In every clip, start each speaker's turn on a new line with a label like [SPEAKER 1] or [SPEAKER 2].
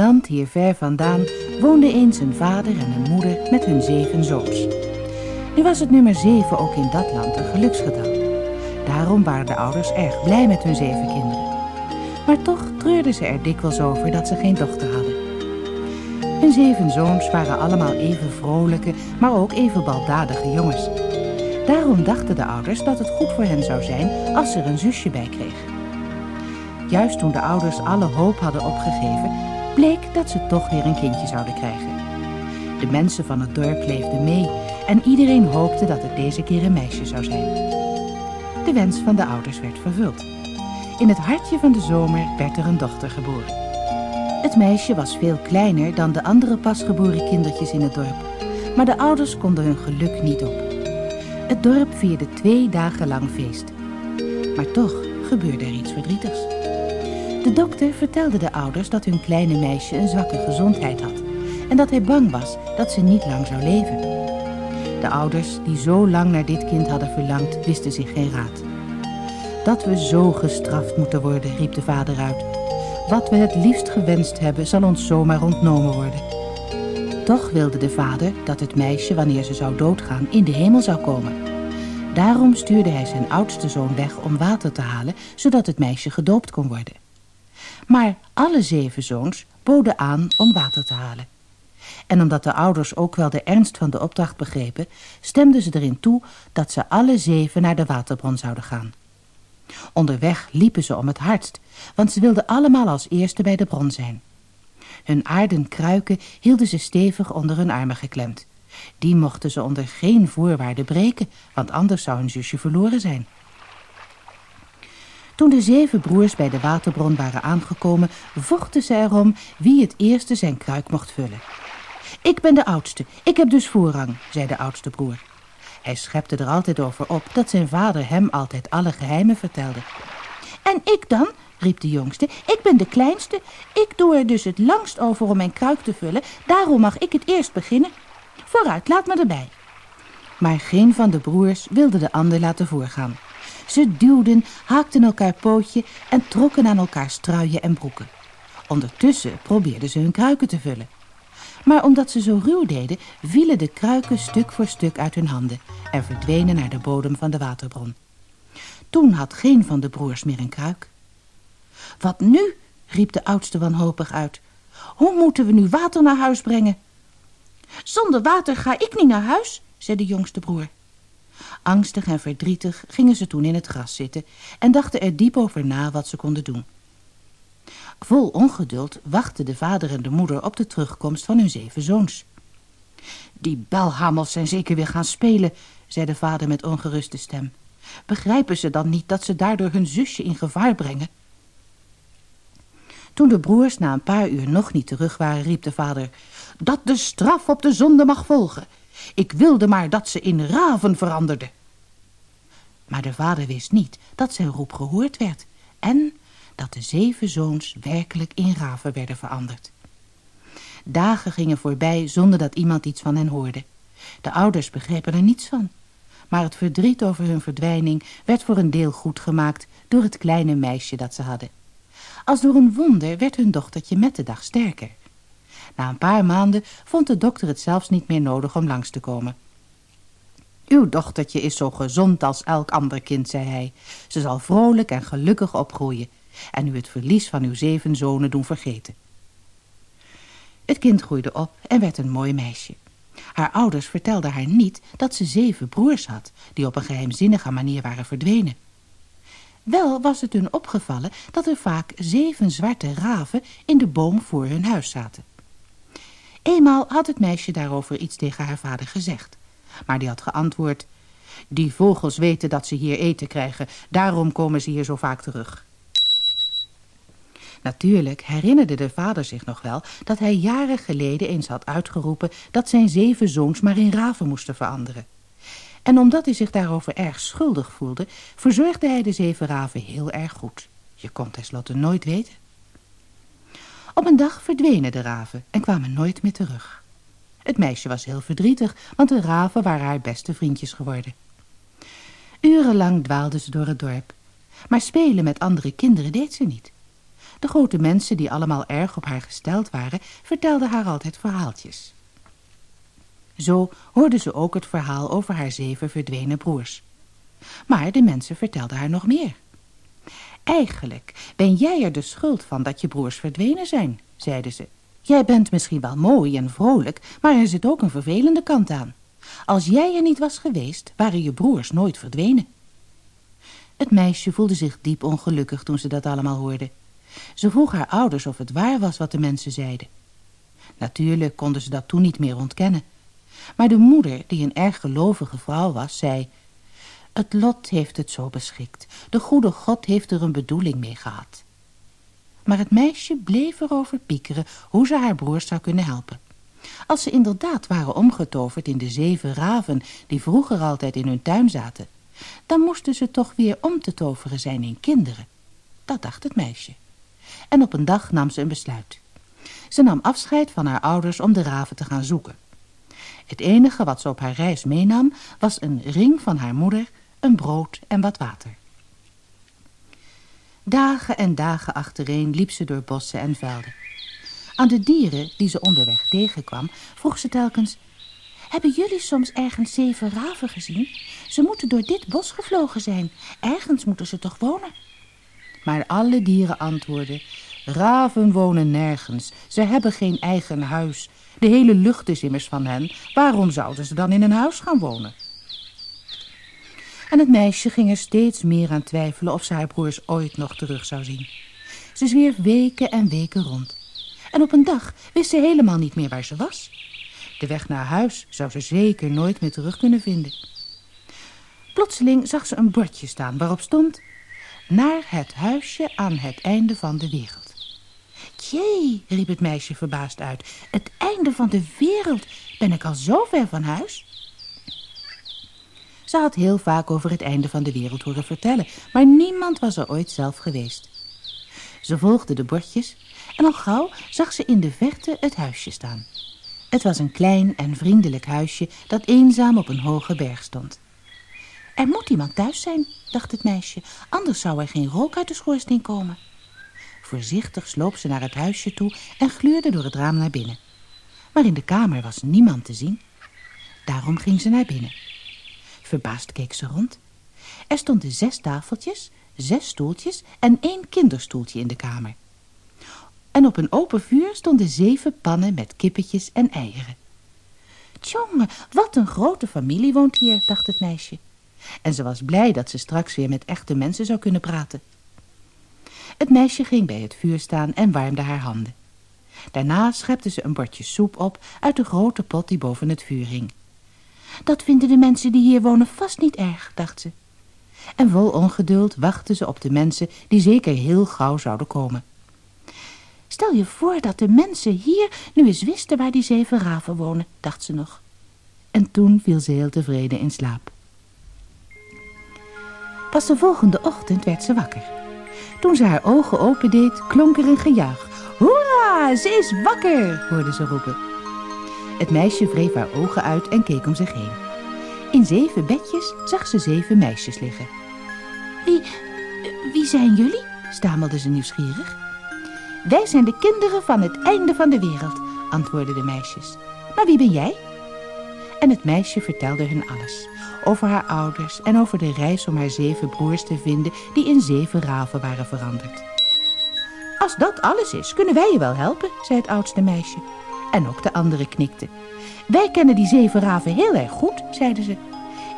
[SPEAKER 1] Land hier ver vandaan woonden eens een vader en een moeder met hun zeven zoons. Nu was het nummer zeven ook in dat land een geluksgetal. Daarom waren de ouders erg blij met hun zeven kinderen. Maar toch treurden ze er dikwijls over dat ze geen dochter hadden. Hun zeven zoons waren allemaal even vrolijke, maar ook even baldadige jongens. Daarom dachten de ouders dat het goed voor hen zou zijn als ze er een zusje bij kregen. Juist toen de ouders alle hoop hadden opgegeven, bleek dat ze toch weer een kindje zouden krijgen. De mensen van het dorp leefden mee en iedereen hoopte dat het deze keer een meisje zou zijn. De wens van de ouders werd vervuld. In het hartje van de zomer werd er een dochter geboren. Het meisje was veel kleiner dan de andere pasgeboren kindertjes in het dorp, maar de ouders konden hun geluk niet op. Het dorp vierde twee dagen lang feest. Maar toch gebeurde er iets verdrietigs. De dokter vertelde de ouders dat hun kleine meisje een zwakke gezondheid had en dat hij bang was dat ze niet lang zou leven. De ouders, die zo lang naar dit kind hadden verlangd, wisten zich geen raad. Dat we zo gestraft moeten worden, riep de vader uit. Wat we het liefst gewenst hebben, zal ons zomaar ontnomen worden. Toch wilde de vader dat het meisje, wanneer ze zou doodgaan, in de hemel zou komen. Daarom stuurde hij zijn oudste zoon weg om water te halen, zodat het meisje gedoopt kon worden. Maar alle zeven zoons boden aan om water te halen. En omdat de ouders ook wel de ernst van de opdracht begrepen, stemden ze erin toe dat ze alle zeven naar de waterbron zouden gaan. Onderweg liepen ze om het hardst, want ze wilden allemaal als eerste bij de bron zijn. Hun aarden kruiken hielden ze stevig onder hun armen geklemd. Die mochten ze onder geen voorwaarde breken, want anders zou hun zusje verloren zijn. Toen de zeven broers bij de waterbron waren aangekomen, vochten ze erom wie het eerste zijn kruik mocht vullen. Ik ben de oudste, ik heb dus voorrang, zei de oudste broer. Hij schepte er altijd over op dat zijn vader hem altijd alle geheimen vertelde. En ik dan, riep de jongste, ik ben de kleinste. Ik doe er dus het langst over om mijn kruik te vullen, daarom mag ik het eerst beginnen. Vooruit, laat me erbij. Maar geen van de broers wilde de ander laten voorgaan. Ze duwden, haakten elkaar pootje en trokken aan elkaar struien en broeken. Ondertussen probeerden ze hun kruiken te vullen. Maar omdat ze zo ruw deden, vielen de kruiken stuk voor stuk uit hun handen en verdwenen naar de bodem van de waterbron. Toen had geen van de broers meer een kruik. Wat nu? riep de oudste wanhopig uit. Hoe moeten we nu water naar huis brengen? Zonder water ga ik niet naar huis, zei de jongste broer. Angstig en verdrietig gingen ze toen in het gras zitten en dachten er diep over na wat ze konden doen. Vol ongeduld wachten de vader en de moeder op de terugkomst van hun zeven zoons. Die belhamels zijn zeker weer gaan spelen, zei de vader met ongeruste stem. Begrijpen ze dan niet dat ze daardoor hun zusje in gevaar brengen? Toen de broers na een paar uur nog niet terug waren, riep de vader... dat de straf op de zonde mag volgen. Ik wilde maar dat ze in raven veranderde. Maar de vader wist niet dat zijn roep gehoord werd... en dat de zeven zoons werkelijk in raven werden veranderd. Dagen gingen voorbij zonder dat iemand iets van hen hoorde. De ouders begrepen er niets van. Maar het verdriet over hun verdwijning werd voor een deel goed gemaakt door het kleine meisje dat ze hadden. Als door een wonder werd hun dochtertje met de dag sterker. Na een paar maanden vond de dokter het zelfs niet meer nodig om langs te komen. Uw dochtertje is zo gezond als elk ander kind, zei hij. Ze zal vrolijk en gelukkig opgroeien en u het verlies van uw zeven zonen doen vergeten. Het kind groeide op en werd een mooi meisje. Haar ouders vertelden haar niet dat ze zeven broers had, die op een geheimzinnige manier waren verdwenen. Wel was het hun opgevallen dat er vaak zeven zwarte raven in de boom voor hun huis zaten. Eenmaal had het meisje daarover iets tegen haar vader gezegd. Maar die had geantwoord, die vogels weten dat ze hier eten krijgen, daarom komen ze hier zo vaak terug. Natuurlijk herinnerde de vader zich nog wel dat hij jaren geleden eens had uitgeroepen dat zijn zeven zoons maar in raven moesten veranderen. En omdat hij zich daarover erg schuldig voelde, verzorgde hij de zeven raven heel erg goed. Je kon tenslotte nooit weten. Op een dag verdwenen de raven en kwamen nooit meer terug. Het meisje was heel verdrietig, want de raven waren haar beste vriendjes geworden. Urenlang dwaalde ze door het dorp, maar spelen met andere kinderen deed ze niet. De grote mensen, die allemaal erg op haar gesteld waren, vertelden haar altijd verhaaltjes. Zo hoorde ze ook het verhaal over haar zeven verdwenen broers. Maar de mensen vertelden haar nog meer. Eigenlijk ben jij er de schuld van dat je broers verdwenen zijn, zeiden ze. Jij bent misschien wel mooi en vrolijk, maar er zit ook een vervelende kant aan. Als jij er niet was geweest, waren je broers nooit verdwenen. Het meisje voelde zich diep ongelukkig toen ze dat allemaal hoorde. Ze vroeg haar ouders of het waar was wat de mensen zeiden. Natuurlijk konden ze dat toen niet meer ontkennen. Maar de moeder, die een erg gelovige vrouw was, zei... Het lot heeft het zo beschikt. De goede God heeft er een bedoeling mee gehad. Maar het meisje bleef erover piekeren hoe ze haar broers zou kunnen helpen. Als ze inderdaad waren omgetoverd in de zeven raven die vroeger altijd in hun tuin zaten, dan moesten ze toch weer om te toveren zijn in kinderen. Dat dacht het meisje. En op een dag nam ze een besluit. Ze nam afscheid van haar ouders om de raven te gaan zoeken. Het enige wat ze op haar reis meenam was een ring van haar moeder, een brood en wat water. Dagen en dagen achtereen liep ze door bossen en velden. Aan de dieren die ze onderweg tegenkwam, vroeg ze telkens... Hebben jullie soms ergens zeven raven gezien? Ze moeten door dit bos gevlogen zijn. Ergens moeten ze toch wonen? Maar alle dieren antwoordden... Raven wonen nergens. Ze hebben geen eigen huis. De hele lucht is immers van hen. Waarom zouden ze dan in een huis gaan wonen? En het meisje ging er steeds meer aan twijfelen of ze haar broers ooit nog terug zou zien. Ze zwierf weken en weken rond. En op een dag wist ze helemaal niet meer waar ze was. De weg naar huis zou ze zeker nooit meer terug kunnen vinden. Plotseling zag ze een bordje staan waarop stond... Naar het huisje aan het einde van de wereld. Jee, riep het meisje verbaasd uit. Het einde van de wereld? Ben ik al zo ver van huis? Ze had heel vaak over het einde van de wereld horen vertellen, maar niemand was er ooit zelf geweest. Ze volgde de bordjes en al gauw zag ze in de verte het huisje staan. Het was een klein en vriendelijk huisje dat eenzaam op een hoge berg stond. Er moet iemand thuis zijn, dacht het meisje, anders zou er geen rook uit de schoorsteen komen. Voorzichtig sloop ze naar het huisje toe en gluurde door het raam naar binnen. Maar in de kamer was niemand te zien. Daarom ging ze naar binnen. Verbaasd keek ze rond. Er stonden zes tafeltjes, zes stoeltjes en één kinderstoeltje in de kamer. En op een open vuur stonden zeven pannen met kippetjes en eieren. Tjonge, wat een grote familie woont hier, dacht het meisje. En ze was blij dat ze straks weer met echte mensen zou kunnen praten. Het meisje ging bij het vuur staan en warmde haar handen. Daarna schepte ze een bordje soep op uit de grote pot die boven het vuur hing. Dat vinden de mensen die hier wonen vast niet erg, dacht ze. En vol ongeduld wachtte ze op de mensen die zeker heel gauw zouden komen. Stel je voor dat de mensen hier nu eens wisten waar die zeven raven wonen, dacht ze nog. En toen viel ze heel tevreden in slaap. Pas de volgende ochtend werd ze wakker. Toen ze haar ogen opendeed, klonk er een gejuich. Hoera, ze is wakker, hoorde ze roepen. Het meisje wreef haar ogen uit en keek om zich heen. In zeven bedjes zag ze zeven meisjes liggen. Wie, wie zijn jullie? stamelde ze nieuwsgierig. Wij zijn de kinderen van het einde van de wereld, antwoordden de meisjes. Maar wie ben jij? En het meisje vertelde hun alles. Over haar ouders en over de reis om haar zeven broers te vinden die in zeven raven waren veranderd. Als dat alles is, kunnen wij je wel helpen, zei het oudste meisje. En ook de anderen knikten. Wij kennen die zeven raven heel erg goed, zeiden ze.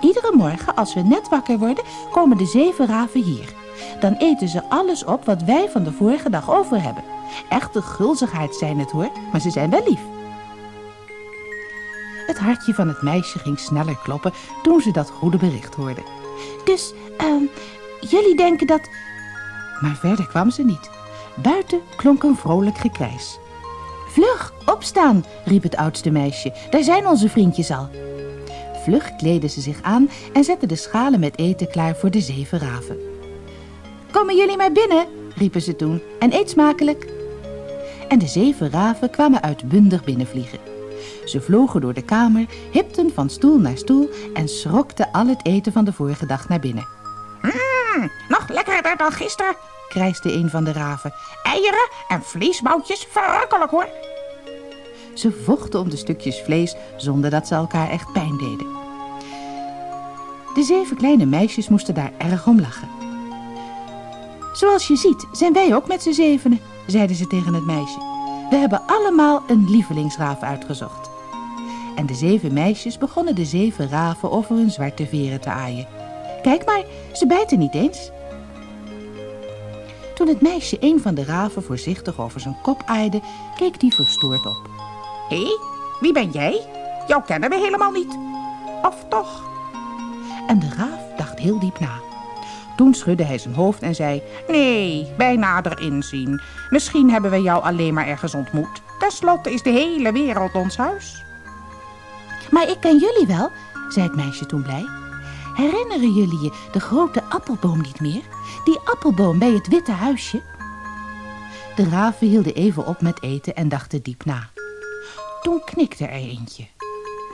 [SPEAKER 1] Iedere morgen als we net wakker worden, komen de zeven raven hier. Dan eten ze alles op wat wij van de vorige dag over hebben. Echte gulzigheid zijn het hoor, maar ze zijn wel lief. Het hartje van het meisje ging sneller kloppen toen ze dat goede bericht hoorde. Dus, uh, jullie denken dat... Maar verder kwam ze niet. Buiten klonk een vrolijk gekrijs. Vlug, opstaan, riep het oudste meisje. Daar zijn onze vriendjes al. Vlug kleedden ze zich aan en zetten de schalen met eten klaar voor de zeven raven. Komen jullie maar binnen, riepen ze toen, en eet smakelijk. En de zeven raven kwamen uitbundig binnenvliegen. Ze vlogen door de kamer, hipten van stoel naar stoel en schrokten al het eten van de vorige dag naar binnen. Mmm,
[SPEAKER 2] nog lekkerder dan gisteren, krijste een van de raven. Eieren en vleesboutjes, verrukkelijk hoor.
[SPEAKER 1] Ze vochten om de stukjes vlees zonder dat ze elkaar echt pijn deden. De zeven kleine meisjes moesten daar erg om lachen. Zoals je ziet zijn wij ook met z'n zevenen, zeiden ze tegen het meisje. We hebben allemaal een lievelingsraaf uitgezocht. En de zeven meisjes begonnen de zeven raven over hun zwarte veren te aaien. Kijk maar, ze bijten niet eens. Toen het meisje een van de raven voorzichtig over zijn kop aaide, keek die verstoord op.
[SPEAKER 2] Hé, wie ben jij? Jou kennen we helemaal niet. Of toch?
[SPEAKER 1] En de raaf dacht heel diep na. Toen schudde hij zijn hoofd en zei...
[SPEAKER 2] Nee, bij nader inzien. Misschien hebben we jou alleen maar ergens ontmoet. Ten slotte is de hele wereld ons huis.
[SPEAKER 1] Maar ik ken jullie wel, zei het meisje toen blij. Herinneren jullie je de grote appelboom niet meer? Die appelboom bij het witte huisje? De raven hielden even op met eten en dachten diep na. Toen knikte er eentje.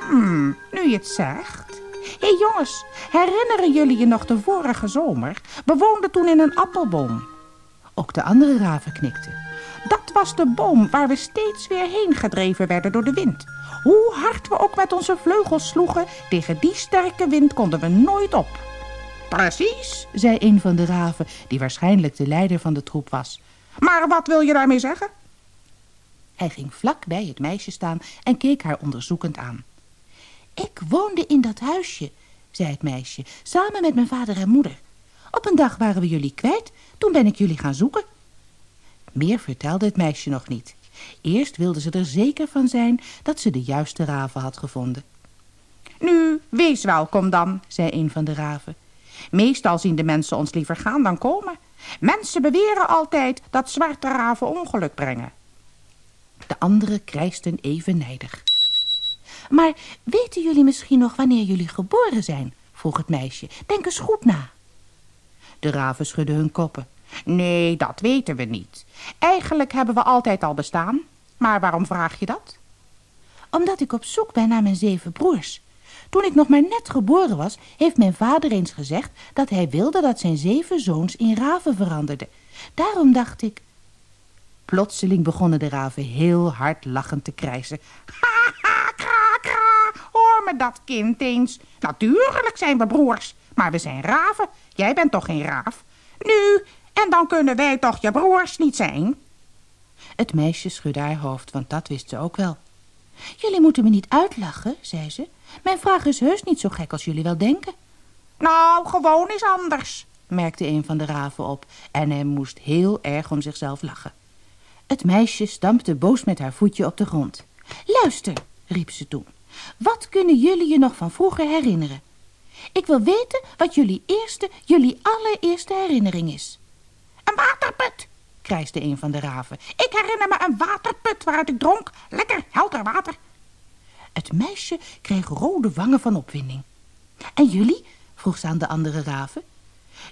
[SPEAKER 2] Hmm, nu je het zegt. Hé hey jongens, herinneren jullie je nog de vorige zomer? We woonden toen in een appelboom.
[SPEAKER 1] Ook de andere raven knikten.
[SPEAKER 2] Dat was de boom waar we steeds weer heen gedreven werden door de wind. Hoe hard we ook met onze vleugels sloegen, tegen die sterke wind konden we nooit op.
[SPEAKER 1] Precies, zei een van de raven, die waarschijnlijk de leider van de troep was.
[SPEAKER 2] Maar wat wil je daarmee zeggen?
[SPEAKER 1] Hij ging vlak bij het meisje staan en keek haar onderzoekend aan. Ik woonde in dat huisje, zei het meisje, samen met mijn vader en moeder. Op een dag waren we jullie kwijt, toen ben ik jullie gaan zoeken. Meer vertelde het meisje nog niet. Eerst wilde ze er zeker van zijn dat ze de juiste raven had gevonden.
[SPEAKER 2] Nu, wees welkom dan, zei een van de raven. Meestal zien de mensen ons liever gaan dan komen. Mensen beweren altijd dat zwarte raven ongeluk brengen.
[SPEAKER 1] De anderen krijsten even nijdig. Maar weten jullie misschien nog wanneer jullie geboren zijn? vroeg het meisje. Denk eens goed na. De raven schudden hun koppen.
[SPEAKER 2] Nee, dat weten we niet. Eigenlijk hebben we altijd al bestaan. Maar waarom vraag je dat?
[SPEAKER 1] Omdat ik op zoek ben naar mijn zeven broers. Toen ik nog maar net geboren was, heeft mijn vader eens gezegd dat hij wilde dat zijn zeven zoons in raven veranderden. Daarom dacht ik... Plotseling begonnen de raven heel hard lachend te krijsen.
[SPEAKER 2] Ha, ha, kra, kra, hoor me dat kind eens. Natuurlijk zijn we broers, maar we zijn raven. Jij bent toch geen raaf? Nu, en dan kunnen wij toch je broers niet zijn?
[SPEAKER 1] Het meisje schudde haar hoofd, want dat wist ze ook wel. Jullie moeten me niet uitlachen, zei ze. Mijn vraag is heus niet zo gek als jullie wel denken.
[SPEAKER 2] Nou, gewoon is anders,
[SPEAKER 1] merkte een van de raven op en hij moest heel erg om zichzelf lachen. Het meisje stampte boos met haar voetje op de grond. Luister, riep ze toen. Wat kunnen jullie je nog van vroeger herinneren? Ik wil weten wat jullie eerste, jullie allereerste herinnering is.
[SPEAKER 2] Waterput, krijste een van de raven. Ik herinner me een waterput waaruit ik dronk. Lekker, helder water.
[SPEAKER 1] Het meisje kreeg rode wangen van opwinding. En jullie? vroeg ze aan de andere raven.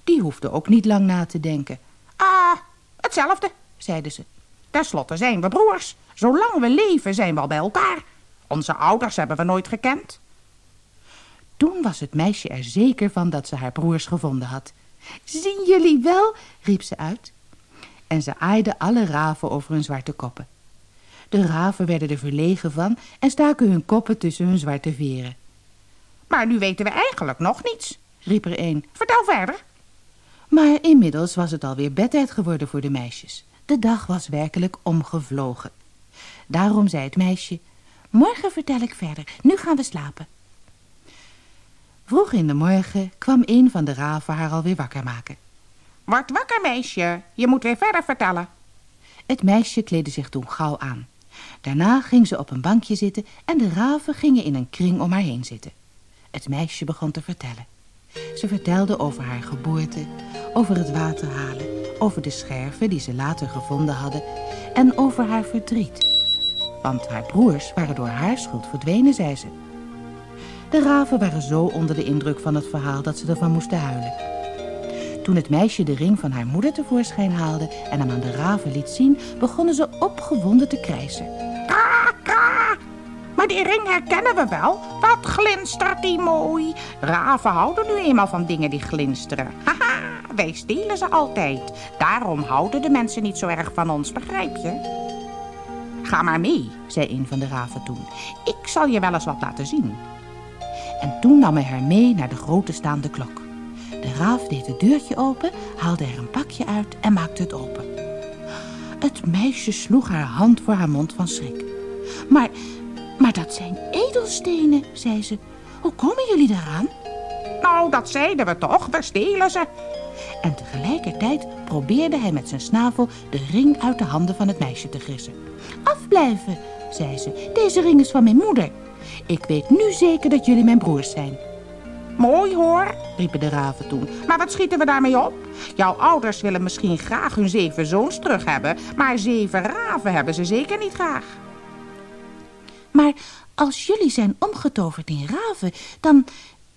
[SPEAKER 1] Die hoefde ook niet lang na te denken.
[SPEAKER 2] Ah, hetzelfde, zeiden ze. Ten slotte zijn we broers. Zolang we leven zijn we al bij elkaar. Onze ouders hebben we nooit gekend.
[SPEAKER 1] Toen was het meisje er zeker van dat ze haar broers gevonden had. Zien jullie wel, riep ze uit. En ze aaide alle raven over hun zwarte koppen. De raven werden er verlegen van en staken hun koppen tussen hun zwarte veren.
[SPEAKER 2] Maar nu weten we eigenlijk nog niets, riep er een. Vertel verder.
[SPEAKER 1] Maar inmiddels was het alweer bedtijd geworden voor de meisjes. De dag was werkelijk omgevlogen. Daarom zei het meisje, morgen vertel ik verder, nu gaan we slapen. Vroeg in de morgen kwam een van de raven haar alweer wakker maken.
[SPEAKER 2] Word wakker, meisje, je moet weer verder vertellen.
[SPEAKER 1] Het meisje kleedde zich toen gauw aan. Daarna ging ze op een bankje zitten en de raven gingen in een kring om haar heen zitten. Het meisje begon te vertellen. Ze vertelde over haar geboorte, over het water halen, over de scherven die ze later gevonden hadden en over haar verdriet. Want haar broers waren door haar schuld verdwenen, zei ze. De raven waren zo onder de indruk van het verhaal dat ze ervan moesten huilen. Toen het meisje de ring van haar moeder tevoorschijn haalde en hem aan de raven liet zien, begonnen ze opgewonden te krijsen.
[SPEAKER 2] Ka! Maar die ring herkennen we wel. Wat glinstert die mooi. Raven houden nu eenmaal van dingen die glinsteren. Haha, wij stelen ze altijd. Daarom houden de mensen niet zo erg van ons, begrijp je? Ga maar mee, zei een van de raven toen. Ik zal je wel eens wat laten zien.
[SPEAKER 1] En toen nam hij haar mee naar de grote staande klok. De raaf deed het deurtje open, haalde er een pakje uit en maakte het open. Het meisje sloeg haar hand voor haar mond van schrik. Maar, maar dat zijn edelstenen, zei ze. Hoe komen jullie daaraan?
[SPEAKER 2] Nou, dat zeiden we toch, we stelen ze.
[SPEAKER 1] En tegelijkertijd probeerde hij met zijn snavel de ring uit de handen van het meisje te grissen. Afblijven, zei ze. Deze ring is van mijn moeder. Ik weet nu zeker dat jullie mijn broers zijn.
[SPEAKER 2] Mooi hoor, riepen de raven toen. Maar wat schieten we daarmee op? Jouw ouders willen misschien graag hun zeven zoons terug hebben, maar zeven raven hebben ze zeker niet graag.
[SPEAKER 1] Maar als jullie zijn omgetoverd in raven, dan,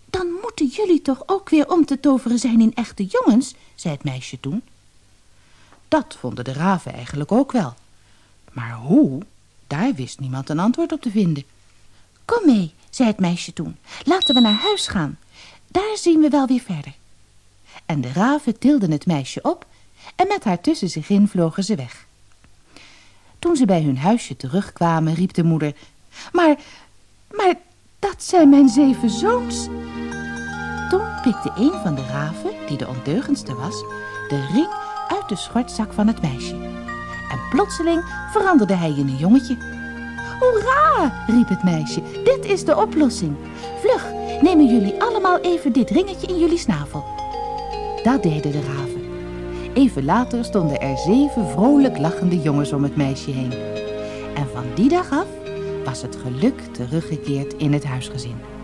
[SPEAKER 1] dan moeten jullie toch ook weer om te toveren zijn in echte jongens, zei het meisje toen. Dat vonden de raven eigenlijk ook wel. Maar hoe? Daar wist niemand een antwoord op te vinden. Kom mee, zei het meisje toen. Laten we naar huis gaan. Daar zien we wel weer verder. En de raven tilden het meisje op en met haar tussen zich in vlogen ze weg. Toen ze bij hun huisje terugkwamen, riep de moeder... Maar, maar dat zijn mijn zeven zoons. Toen pikte een van de raven, die de ondeugendste was, de ring uit de schortzak van het meisje. En plotseling veranderde hij in een jongetje. Hoera, riep het meisje, dit is de oplossing. Vlug, nemen jullie allemaal even dit ringetje in jullie snavel. Dat deden de raven. Even later stonden er zeven vrolijk lachende jongens om het meisje heen. En van die dag af was het geluk teruggekeerd in het huisgezin.